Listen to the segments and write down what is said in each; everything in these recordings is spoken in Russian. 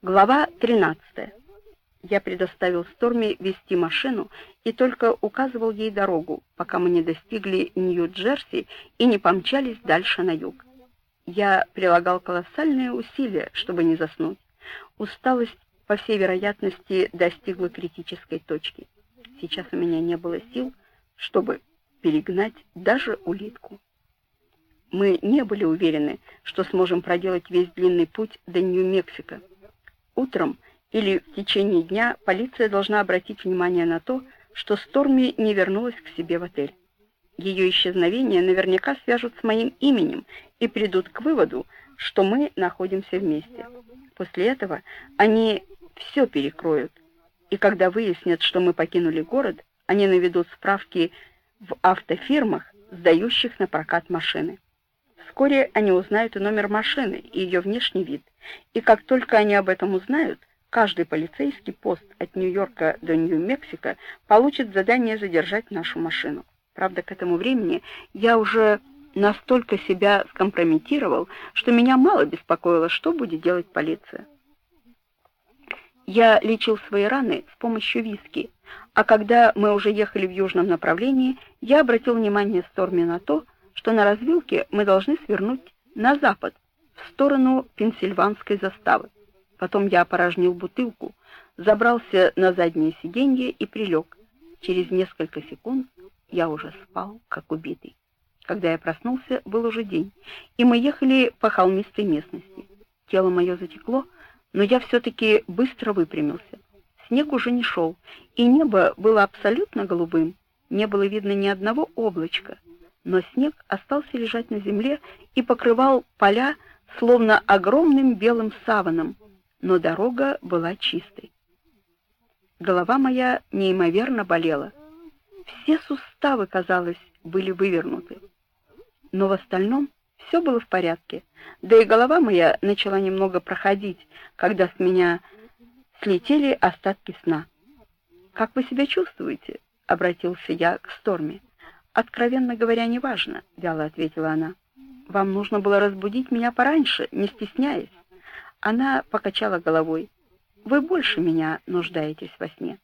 Глава 13. Я предоставил Сторми вести машину и только указывал ей дорогу, пока мы не достигли Нью-Джерси и не помчались дальше на юг. Я прилагал колоссальные усилия, чтобы не заснуть. Усталость, по всей вероятности, достигла критической точки. Сейчас у меня не было сил, чтобы перегнать даже улитку. Мы не были уверены, что сможем проделать весь длинный путь до Нью-Мексико. Утром или в течение дня полиция должна обратить внимание на то, что Сторми не вернулась к себе в отель. Ее исчезновение наверняка свяжут с моим именем и придут к выводу, что мы находимся вместе. После этого они все перекроют, и когда выяснят, что мы покинули город, они наведут справки в автофирмах, сдающих на прокат машины. Вскоре они узнают и номер машины, и ее внешний вид. И как только они об этом узнают, каждый полицейский пост от Нью-Йорка до Нью-Мексико получит задание задержать нашу машину. Правда, к этому времени я уже настолько себя скомпрометировал, что меня мало беспокоило, что будет делать полиция. Я лечил свои раны с помощью виски, а когда мы уже ехали в южном направлении, я обратил внимание Сторми на то, на развилке мы должны свернуть на запад, в сторону Пенсильванской заставы. Потом я опорожнил бутылку, забрался на заднее сиденье и прилег. Через несколько секунд я уже спал, как убитый. Когда я проснулся, был уже день, и мы ехали по холмистой местности. Тело мое затекло, но я все-таки быстро выпрямился. Снег уже не шел, и небо было абсолютно голубым, не было видно ни одного облачка но снег остался лежать на земле и покрывал поля словно огромным белым саваном, но дорога была чистой. Голова моя неимоверно болела. Все суставы, казалось, были вывернуты. Но в остальном все было в порядке. Да и голова моя начала немного проходить, когда с меня слетели остатки сна. «Как вы себя чувствуете?» — обратился я к Сторме. «Откровенно говоря, неважно», — вяло ответила она. «Вам нужно было разбудить меня пораньше, не стесняясь». Она покачала головой. «Вы больше меня нуждаетесь во сне».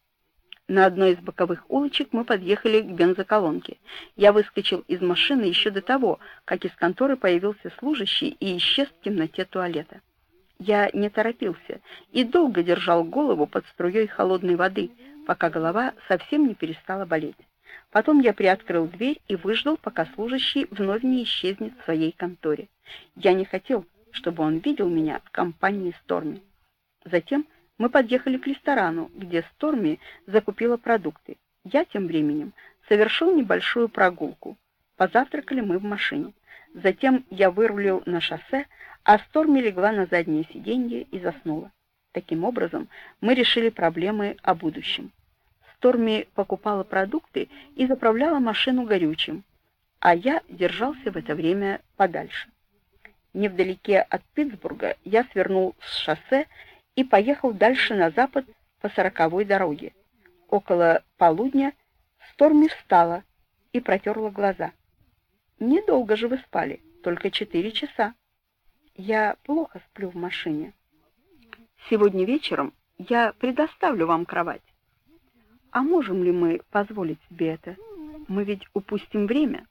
На одной из боковых улочек мы подъехали к бензоколонке. Я выскочил из машины еще до того, как из конторы появился служащий и исчез в темноте туалета. Я не торопился и долго держал голову под струей холодной воды, пока голова совсем не перестала болеть. Потом я приоткрыл дверь и выждал, пока служащий вновь не исчезнет в своей конторе. Я не хотел, чтобы он видел меня в компании Сторми. Затем мы подъехали к ресторану, где Сторми закупила продукты. Я тем временем совершил небольшую прогулку. Позавтракали мы в машине. Затем я вырулил на шоссе, а Сторми легла на заднее сиденье и заснула. Таким образом, мы решили проблемы о будущем. Торми покупала продукты и заправляла машину горючим, а я держался в это время подальше. Невдалеке от Питтсбурга я свернул с шоссе и поехал дальше на запад по сороковой дороге. Около полудня Сторми встала и протерла глаза. «Недолго же вы спали, только четыре часа. Я плохо сплю в машине. Сегодня вечером я предоставлю вам кровать. А можем ли мы позволить себе это? Мы ведь упустим время.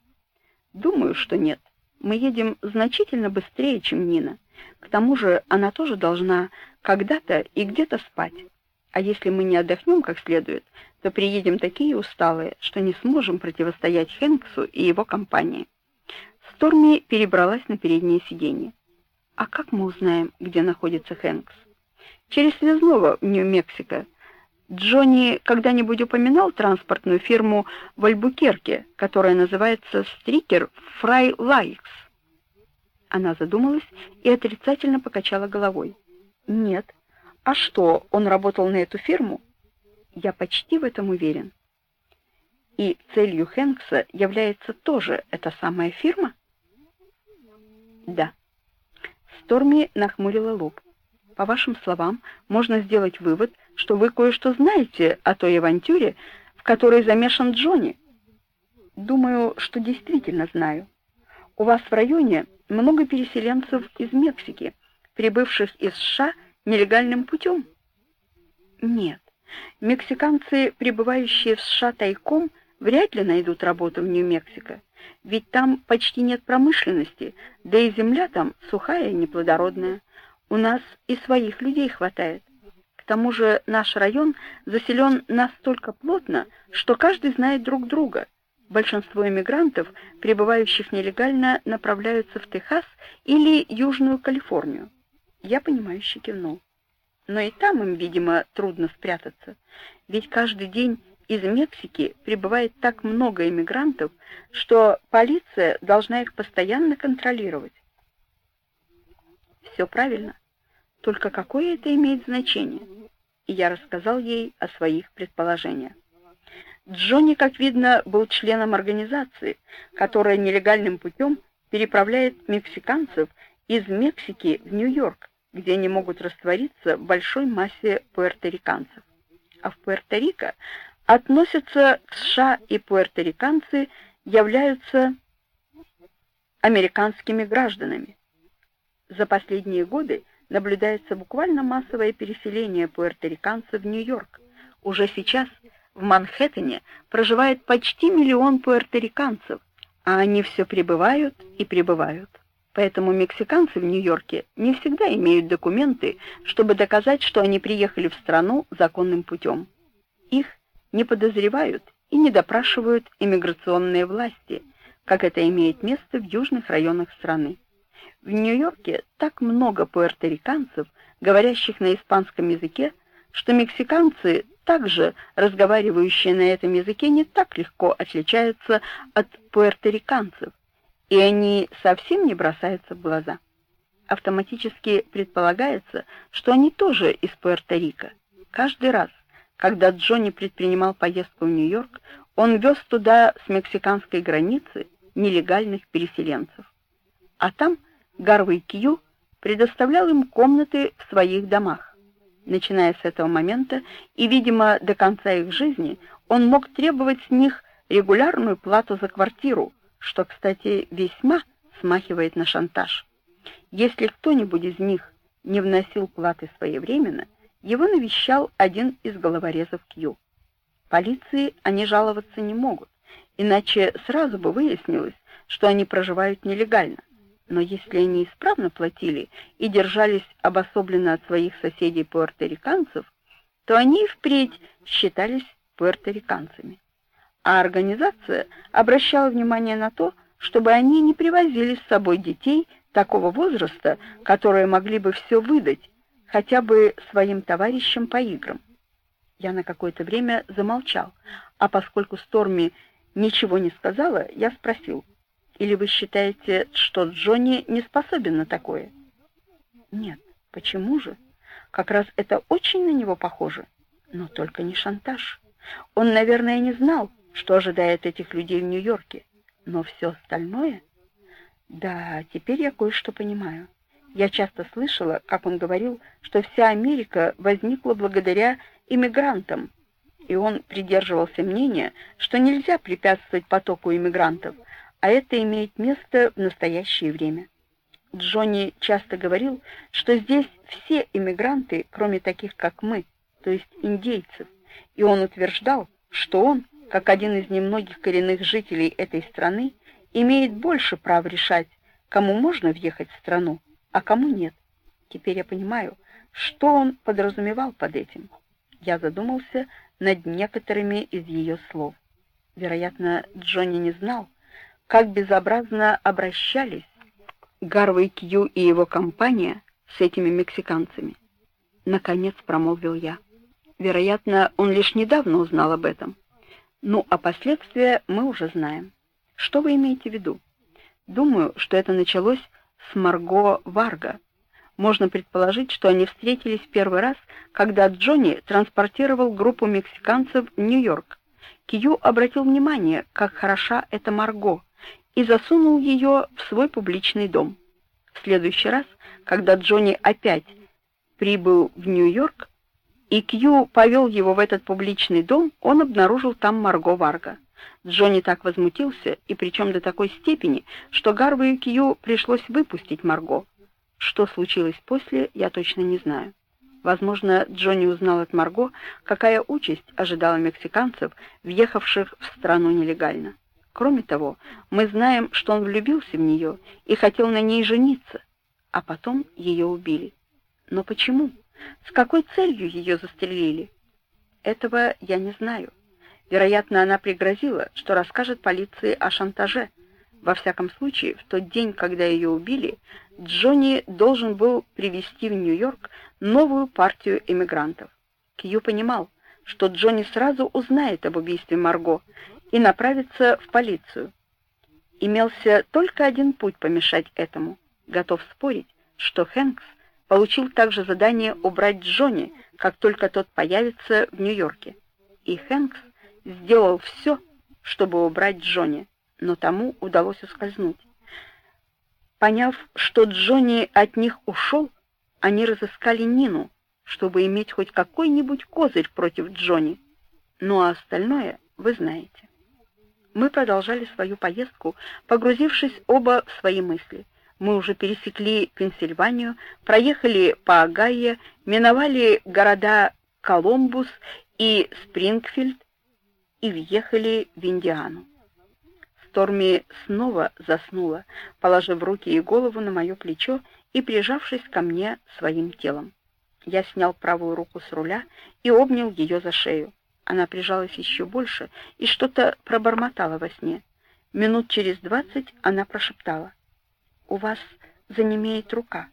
Думаю, что нет. Мы едем значительно быстрее, чем Нина. К тому же она тоже должна когда-то и где-то спать. А если мы не отдохнем как следует, то приедем такие усталые, что не сможем противостоять Хэнксу и его компании. Сторми перебралась на переднее сиденье. А как мы узнаем, где находится Хэнкс? Через связного в Нью-Мексико Джонни когда-нибудь упоминал транспортную фирму в Альбукерке, которая называется Стрикер Фрай Лайкс? Она задумалась и отрицательно покачала головой. Нет. А что, он работал на эту фирму? Я почти в этом уверен. И целью Хэнкса является тоже эта самая фирма? Да. Сторми нахмурила лоб. По вашим словам, можно сделать вывод, что вы кое-что знаете о той авантюре, в которой замешан Джонни. Думаю, что действительно знаю. У вас в районе много переселенцев из Мексики, прибывших из США нелегальным путем? Нет. Мексиканцы, прибывающие в США тайком, вряд ли найдут работу в Нью-Мексико, ведь там почти нет промышленности, да и земля там сухая и неплодородная. У нас и своих людей хватает. К тому же наш район заселен настолько плотно, что каждый знает друг друга. Большинство иммигрантов, прибывающих нелегально, направляются в Техас или Южную Калифорнию. Я понимающе кивнул. Но и там им, видимо, трудно спрятаться, ведь каждый день из Мексики прибывает так много иммигрантов, что полиция должна их постоянно контролировать. Все правильно. Только какое это имеет значение? И я рассказал ей о своих предположениях. Джонни, как видно, был членом организации, которая нелегальным путем переправляет мексиканцев из Мексики в Нью-Йорк, где они могут раствориться в большой массе пуэрториканцев. А в Пуэрто-Рико относятся к США и пуэрториканцы являются американскими гражданами. За последние годы наблюдается буквально массовое переселение пуэрториканцев в Нью-Йорк. Уже сейчас в Манхэттене проживает почти миллион пуэрториканцев, а они все прибывают и прибывают. Поэтому мексиканцы в Нью-Йорке не всегда имеют документы, чтобы доказать, что они приехали в страну законным путем. Их не подозревают и не допрашивают иммиграционные власти, как это имеет место в южных районах страны. В Нью-Йорке так много пуэрториканцев, говорящих на испанском языке, что мексиканцы, также разговаривающие на этом языке, не так легко отличаются от пуэрториканцев, и они совсем не бросаются в глаза. Автоматически предполагается, что они тоже из Пуэрто-Рико. Каждый раз, когда Джонни предпринимал поездку в Нью-Йорк, он вез туда с мексиканской границы нелегальных переселенцев. А там Гарвей Кью предоставлял им комнаты в своих домах. Начиная с этого момента и, видимо, до конца их жизни, он мог требовать с них регулярную плату за квартиру, что, кстати, весьма смахивает на шантаж. Если кто-нибудь из них не вносил платы своевременно, его навещал один из головорезов Кью. Полиции они жаловаться не могут, иначе сразу бы выяснилось, что они проживают нелегально. Но если они исправно платили и держались обособленно от своих соседей пуэрториканцев, то они и впредь считались пуэрториканцами а организация обращала внимание на то, чтобы они не привозили с собой детей такого возраста, которые могли бы все выдать, хотя бы своим товарищам по играм. Я на какое-то время замолчал, а поскольку Сторми ничего не сказала, я спросил, «Или вы считаете, что Джонни не способен на такое?» «Нет, почему же? Как раз это очень на него похоже, но только не шантаж. Он, наверное, не знал, что ожидает этих людей в Нью-Йорке. Но все остальное... Да, теперь я кое-что понимаю. Я часто слышала, как он говорил, что вся Америка возникла благодаря иммигрантам, и он придерживался мнения, что нельзя препятствовать потоку иммигрантов, а это имеет место в настоящее время. Джонни часто говорил, что здесь все иммигранты, кроме таких, как мы, то есть индейцев, и он утверждал, что он как один из немногих коренных жителей этой страны, имеет больше прав решать, кому можно въехать в страну, а кому нет. Теперь я понимаю, что он подразумевал под этим. Я задумался над некоторыми из ее слов. Вероятно, Джонни не знал, как безобразно обращались Гарвей Кью и его компания с этими мексиканцами. Наконец промолвил я. Вероятно, он лишь недавно узнал об этом. Ну, а последствия мы уже знаем. Что вы имеете в виду? Думаю, что это началось с Марго Варга. Можно предположить, что они встретились первый раз, когда Джонни транспортировал группу мексиканцев в Нью-Йорк. Кью обратил внимание, как хороша эта Марго, и засунул ее в свой публичный дом. В следующий раз, когда Джонни опять прибыл в Нью-Йорк, и Кью повел его в этот публичный дом, он обнаружил там Марго Варга. Джонни так возмутился, и причем до такой степени, что Гарву и Кью пришлось выпустить Марго. Что случилось после, я точно не знаю. Возможно, Джонни узнал от Марго, какая участь ожидала мексиканцев, въехавших в страну нелегально. Кроме того, мы знаем, что он влюбился в нее и хотел на ней жениться, а потом ее убили. Но почему? С какой целью ее застрелили? Этого я не знаю. Вероятно, она пригрозила, что расскажет полиции о шантаже. Во всяком случае, в тот день, когда ее убили, Джонни должен был привезти в Нью-Йорк новую партию эмигрантов. Кью понимал, что Джонни сразу узнает об убийстве Марго и направится в полицию. Имелся только один путь помешать этому. Готов спорить, что Хэнкс получил также задание убрать Джонни, как только тот появится в Нью-Йорке. И Хэнкс сделал все, чтобы убрать Джонни, но тому удалось ускользнуть. Поняв, что Джонни от них ушел, они разыскали Нину, чтобы иметь хоть какой-нибудь козырь против Джонни. Ну а остальное вы знаете. Мы продолжали свою поездку, погрузившись оба в свои мысли. Мы уже пересекли Пенсильванию, проехали по Огайо, миновали города Колумбус и Спрингфилд и въехали в Индиану. Сторми снова заснула, положив руки и голову на мое плечо и прижавшись ко мне своим телом. Я снял правую руку с руля и обнял ее за шею. Она прижалась еще больше и что-то пробормотала во сне. Минут через двадцать она прошептала: "У вас занемеет рука".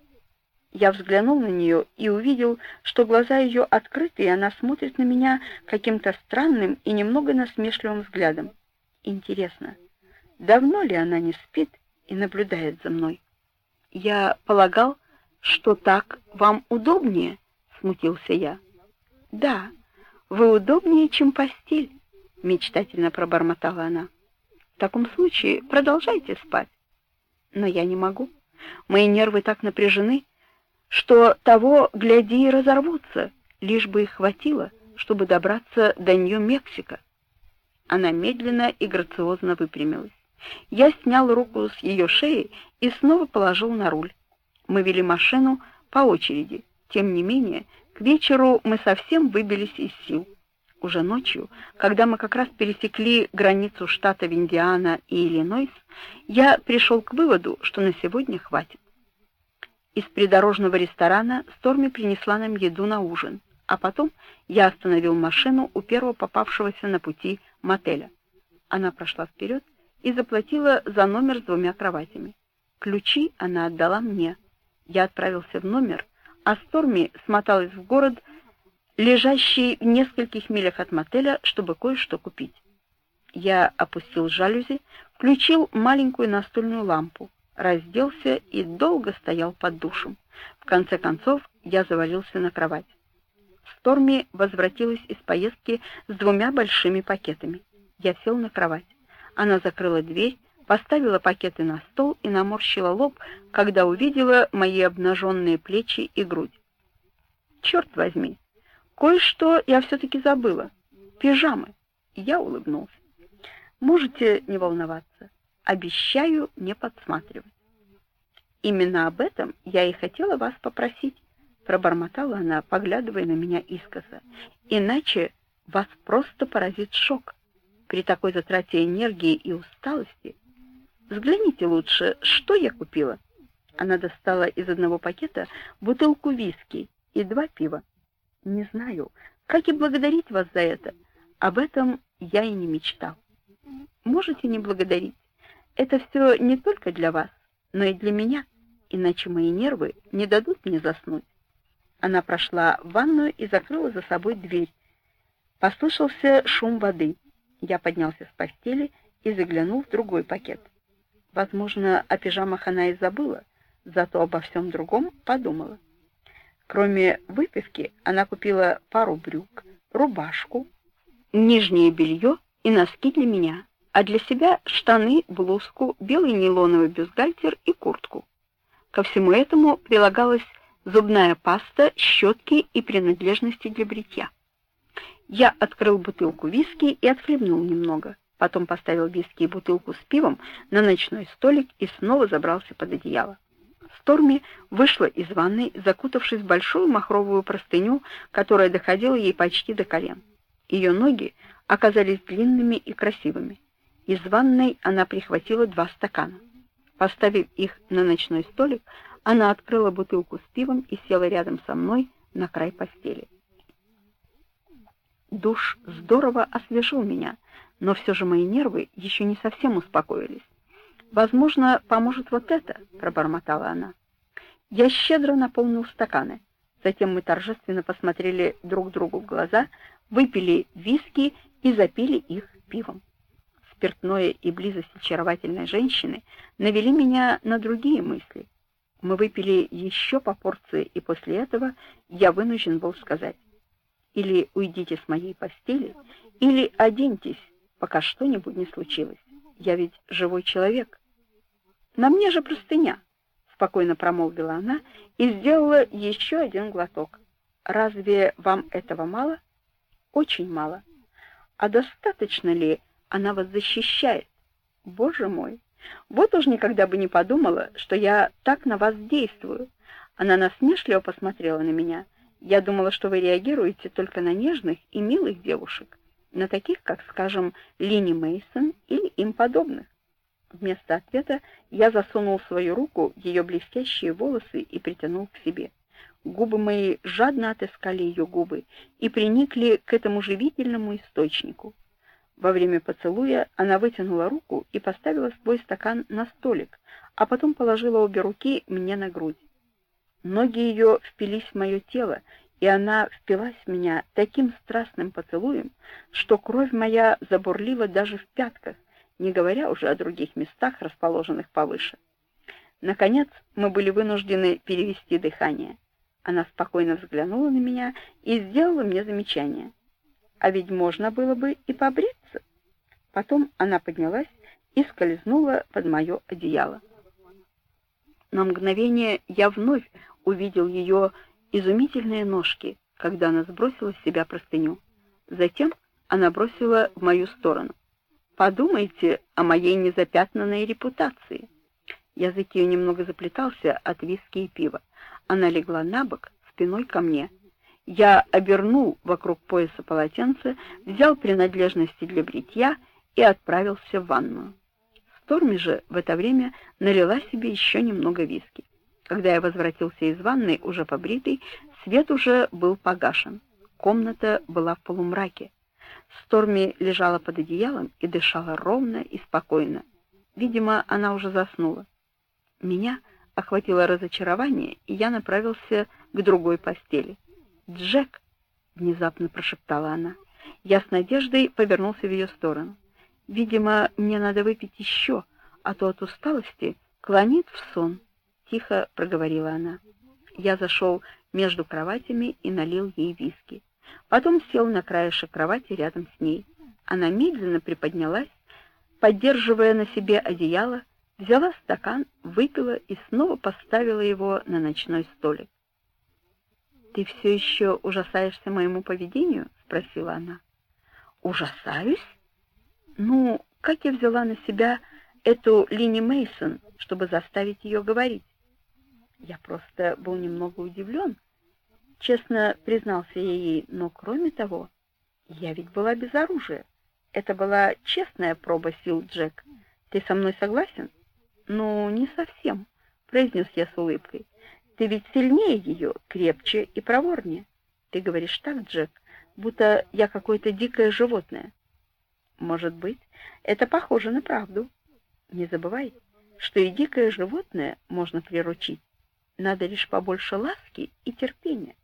Я взглянул на нее и увидел, что глаза ее открыты, и она смотрит на меня каким-то странным и немного насмешливым взглядом. Интересно, давно ли она не спит и наблюдает за мной. Я полагал, что так вам удобнее, смутился я. Да, вы удобнее, чем постель, мечтательно пробормотала она. В таком случае продолжайте спать. Но я не могу. Мои нервы так напряжены, что того гляди и разорвутся, лишь бы их хватило, чтобы добраться до Нью-Мексико. Она медленно и грациозно выпрямилась. Я снял руку с ее шеи и снова положил на руль. Мы вели машину по очереди. Тем не менее, к вечеру мы совсем выбились из сил. Уже ночью, когда мы как раз пересекли границу штата Индиана и Иллинойс, я пришел к выводу, что на сегодня хватит. Из придорожного ресторана Сторми принесла нам еду на ужин, а потом я остановил машину у первого попавшегося на пути мотеля. Она прошла вперед и заплатила за номер с двумя кроватями. Ключи она отдала мне. Я отправился в номер, а Сторми смоталась в город, лежащий в нескольких милях от мотеля, чтобы кое-что купить. Я опустил жалюзи, включил маленькую настольную лампу, разделся и долго стоял под душем. В конце концов, я завалился на кровать. Сторми возвратилась из поездки с двумя большими пакетами. Я сел на кровать. Она закрыла дверь, поставила пакеты на стол и наморщила лоб, когда увидела мои обнаженные плечи и грудь. Черт возьми, кое-что я все-таки забыла. Пижамы. Я улыбнулся. Можете не волноваться. Обещаю не подсматривать. Именно об этом я и хотела вас попросить, пробормотала она, поглядывая на меня искоса. Иначе вас просто поразит шок при такой затрате энергии и усталости. Взгляните лучше, что я купила. Она достала из одного пакета бутылку виски и два пива. Не знаю, как и благодарить вас за это. Об этом я и не мечтал. Можете не благодарить. Это все не только для вас, но и для меня, иначе мои нервы не дадут мне заснуть. Она прошла в ванную и закрыла за собой дверь. Послышался шум воды. Я поднялся с постели и заглянул в другой пакет. Возможно, о пижамах она и забыла, зато обо всем другом подумала. Кроме выпивки, она купила пару брюк, рубашку, нижнее белье и носки для меня, а для себя штаны, блузку, белый нейлоновый бюстгальтер и куртку. Ко всему этому прилагалась зубная паста, щетки и принадлежности для бритья. Я открыл бутылку виски и отхлебнул немного. Потом поставил виски и бутылку с пивом на ночной столик и снова забрался под одеяло. Сторми вышла из ванной, закутавшись в большую махровую простыню, которая доходила ей почти до колен. Ее ноги оказались длинными и красивыми. Из ванной она прихватила два стакана. Поставив их на ночной столик, она открыла бутылку с пивом и села рядом со мной на край постели. Душ здорово освежил меня, но все же мои нервы еще не совсем успокоились. Возможно, поможет вот это, пробормотала она. Я щедро наполнил стаканы. Затем мы торжественно посмотрели друг другу в глаза, выпили виски и запили их пивом. Спиртное и близость очаровательной женщины навели меня на другие мысли. Мы выпили еще по порции, и после этого я вынужден был сказать: или уйдите с моей постели, или оденьтесь, пока что-нибудь не случилось. Я ведь живой человек. На мне же простыня, спокойно промолвила она и сделала еще один глоток. Разве вам этого мало? Очень мало. А достаточно ли она вас защищает? Боже мой, вот уж никогда бы не подумала, что я так на вас действую. Она насмешливо посмотрела на меня. Я думала, что вы реагируете только на нежных и милых девушек, на таких, как, скажем, Лини Мейсон или им подобных. Вместо ответа я засунул свою руку в ее блестящие волосы и притянул к себе. Губы мои жадно отыскали ее губы и приникли к этому живительному источнику. Во время поцелуя она вытянула руку и поставила свой стакан на столик, а потом положила обе руки мне на грудь. Ноги ее впились в мое тело, и она впилась в меня таким страстным поцелуем, что кровь моя забурлила даже в пятках, не говоря уже о других местах, расположенных повыше. Наконец, мы были вынуждены перевести дыхание. Она спокойно взглянула на меня и сделала мне замечание. А ведь можно было бы и побриться. Потом она поднялась и скользнула под мое одеяло. На мгновение я вновь увидел ее изумительные ножки, когда она сбросила с себя простыню. Затем она бросила в мою сторону. Подумайте о моей незапятнанной репутации. Язык ее немного заплетался от виски и пива. Она легла на бок, спиной ко мне. Я обернул вокруг пояса полотенце, взял принадлежности для бритья и отправился в ванную. Сторми же в это время налила себе еще немного виски. Когда я возвратился из ванной, уже побритый, свет уже был погашен. Комната была в полумраке. Сторми лежала под одеялом и дышала ровно и спокойно. Видимо, она уже заснула. Меня охватило разочарование, и я направился к другой постели. "Джек", внезапно прошептала она. Я с надеждой повернулся в ее сторону. Видимо, мне надо выпить еще, а то от усталости клонит в сон тихо проговорила она. Я зашел между кроватями и налил ей виски. Потом сел на краешек кровати рядом с ней. Она медленно приподнялась, поддерживая на себе одеяло, взяла стакан, выпила и снова поставила его на ночной столик. Ты все еще ужасаешься моему поведению? спросила она. Ужасаюсь? Ну, как я взяла на себя эту Лини Мейсон, чтобы заставить ее говорить? Я просто был немного удивлен. Честно признался я ей, но кроме того, я ведь была без оружия. Это была честная проба сил, Джек. Ты со мной согласен? Ну, не совсем, произнес я с улыбкой. Ты ведь сильнее ее, крепче и проворнее. Ты говоришь так, Джек, будто я какое-то дикое животное. Может быть, это похоже на правду. Не забывай, что и дикое животное можно приручить. Надо лишь побольше ласки и терпения.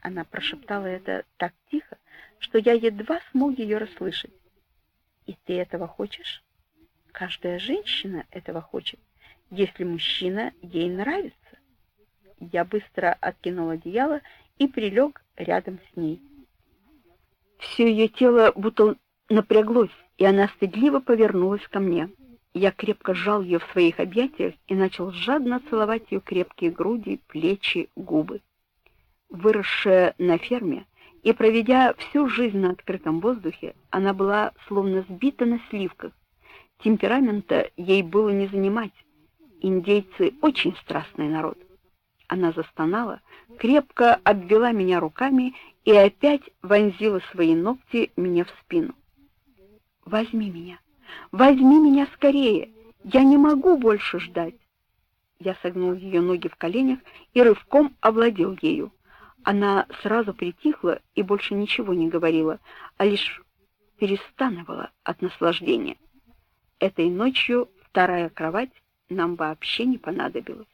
Она прошептала это так тихо, что я едва смог ее расслышать. И ты этого хочешь? Каждая женщина этого хочет, если мужчина ей нравится. Я быстро откинул одеяло и прилег рядом с ней. Все ее тело будто напряглось, и она стыдливо повернулась ко мне. Я крепко сжал ее в своих объятиях и начал жадно целовать ее крепкие груди, плечи, губы. Выросшая на ферме и проведя всю жизнь на открытом воздухе, она была словно сбита на сливках. Темперамента ей было не занимать, Индейцы очень страстный народ. Она застонала, крепко обвела меня руками и опять вонзила свои ногти мне в спину. Возьми меня. Возьми меня скорее. Я не могу больше ждать. Я согнул ее ноги в коленях и рывком овладел ею. Она сразу притихла и больше ничего не говорила, а лишь перестанывала от наслаждения. Этой ночью вторая кровать нам вообще не понадобилась.